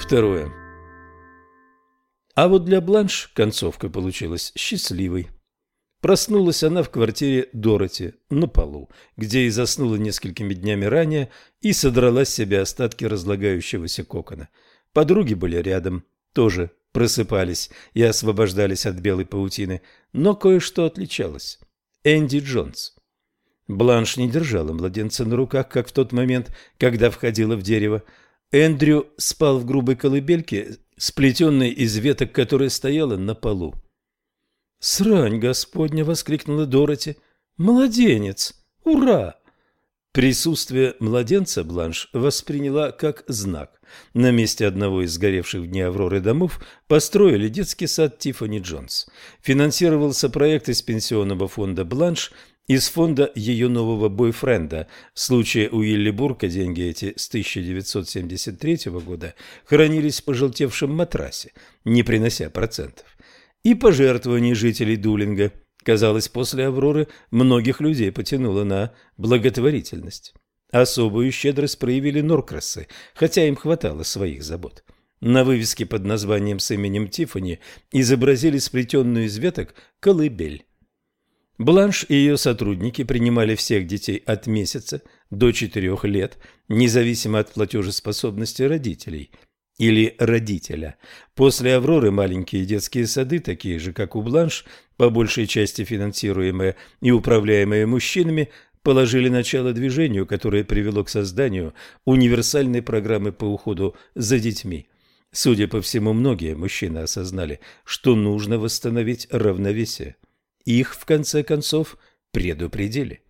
Второе. А вот для Бланш концовка получилась счастливой. Проснулась она в квартире Дороти на полу, где и заснула несколькими днями ранее и содрала с себя остатки разлагающегося кокона. Подруги были рядом, тоже просыпались и освобождались от белой паутины, но кое-что отличалось. Энди Джонс. Бланш не держала младенца на руках, как в тот момент, когда входила в дерево. Эндрю спал в грубой колыбельке, сплетенной из веток, которая стояла на полу. «Срань Господня!» — воскликнула Дороти. «Младенец! Ура!» Присутствие младенца Бланш восприняла как знак. На месте одного из сгоревших в дни Авроры домов построили детский сад Тиффани Джонс. Финансировался проект из пенсионного фонда Бланш из фонда ее нового бойфренда. В случае Уилли Бурка деньги эти с 1973 года хранились в пожелтевшем матрасе, не принося процентов. И пожертвований жителей Дулинга – Казалось, после «Авроры» многих людей потянуло на благотворительность. Особую щедрость проявили Норкрасы, хотя им хватало своих забот. На вывеске под названием с именем Тиффани изобразили сплетенную из веток колыбель. Бланш и ее сотрудники принимали всех детей от месяца до четырех лет, независимо от платежеспособности родителей – или родителя. После «Авроры» маленькие детские сады, такие же, как у Бланш, по большей части финансируемые и управляемые мужчинами, положили начало движению, которое привело к созданию универсальной программы по уходу за детьми. Судя по всему, многие мужчины осознали, что нужно восстановить равновесие. Их, в конце концов, предупредили.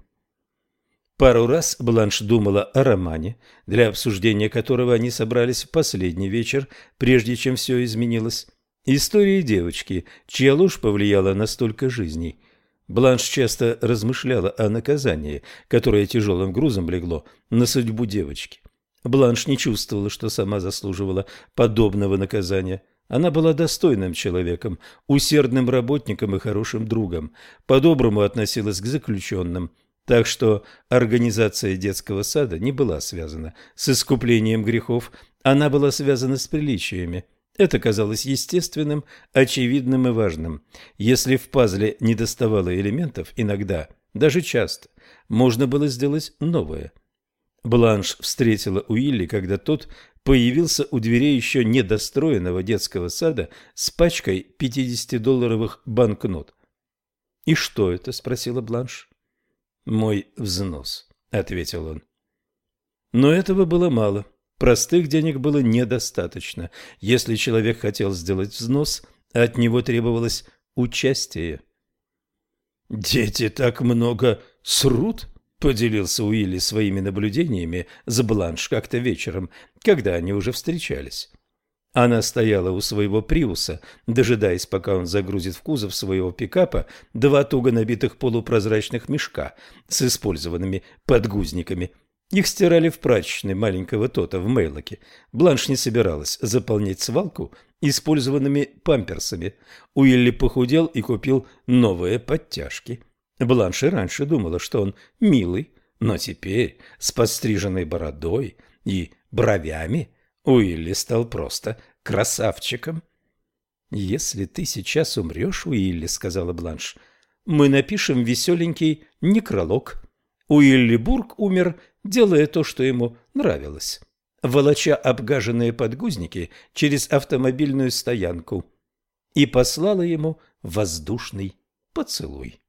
Пару раз Бланш думала о романе, для обсуждения которого они собрались в последний вечер, прежде чем все изменилось. Истории девочки, чья ложь повлияла на столько жизней. Бланш часто размышляла о наказании, которое тяжелым грузом легло на судьбу девочки. Бланш не чувствовала, что сама заслуживала подобного наказания. Она была достойным человеком, усердным работником и хорошим другом, по-доброму относилась к заключенным – так что организация детского сада не была связана с искуплением грехов, она была связана с приличиями. Это казалось естественным, очевидным и важным. Если в пазле не доставало элементов, иногда, даже часто, можно было сделать новое. Бланш встретила Уилли, когда тот появился у дверей еще недостроенного детского сада с пачкой 50-долларовых банкнот. «И что это?» – спросила Бланш мой взнос», — ответил он. Но этого было мало. Простых денег было недостаточно. Если человек хотел сделать взнос, от него требовалось участие. «Дети так много срут?» — поделился Уилли своими наблюдениями с Бланш как-то вечером, когда они уже встречались. Она стояла у своего приуса, дожидаясь, пока он загрузит в кузов своего пикапа два туго набитых полупрозрачных мешка с использованными подгузниками. Их стирали в прачечной маленького Тота в Мейлоке. Бланш не собиралась заполнять свалку использованными памперсами. Уилли похудел и купил новые подтяжки. Бланш и раньше думала, что он милый, но теперь с подстриженной бородой и бровями – Уилли стал просто красавчиком. «Если ты сейчас умрешь, Уилли, — сказала Бланш, — мы напишем веселенький некролог. Уилли Бург умер, делая то, что ему нравилось, волоча обгаженные подгузники через автомобильную стоянку, и послала ему воздушный поцелуй.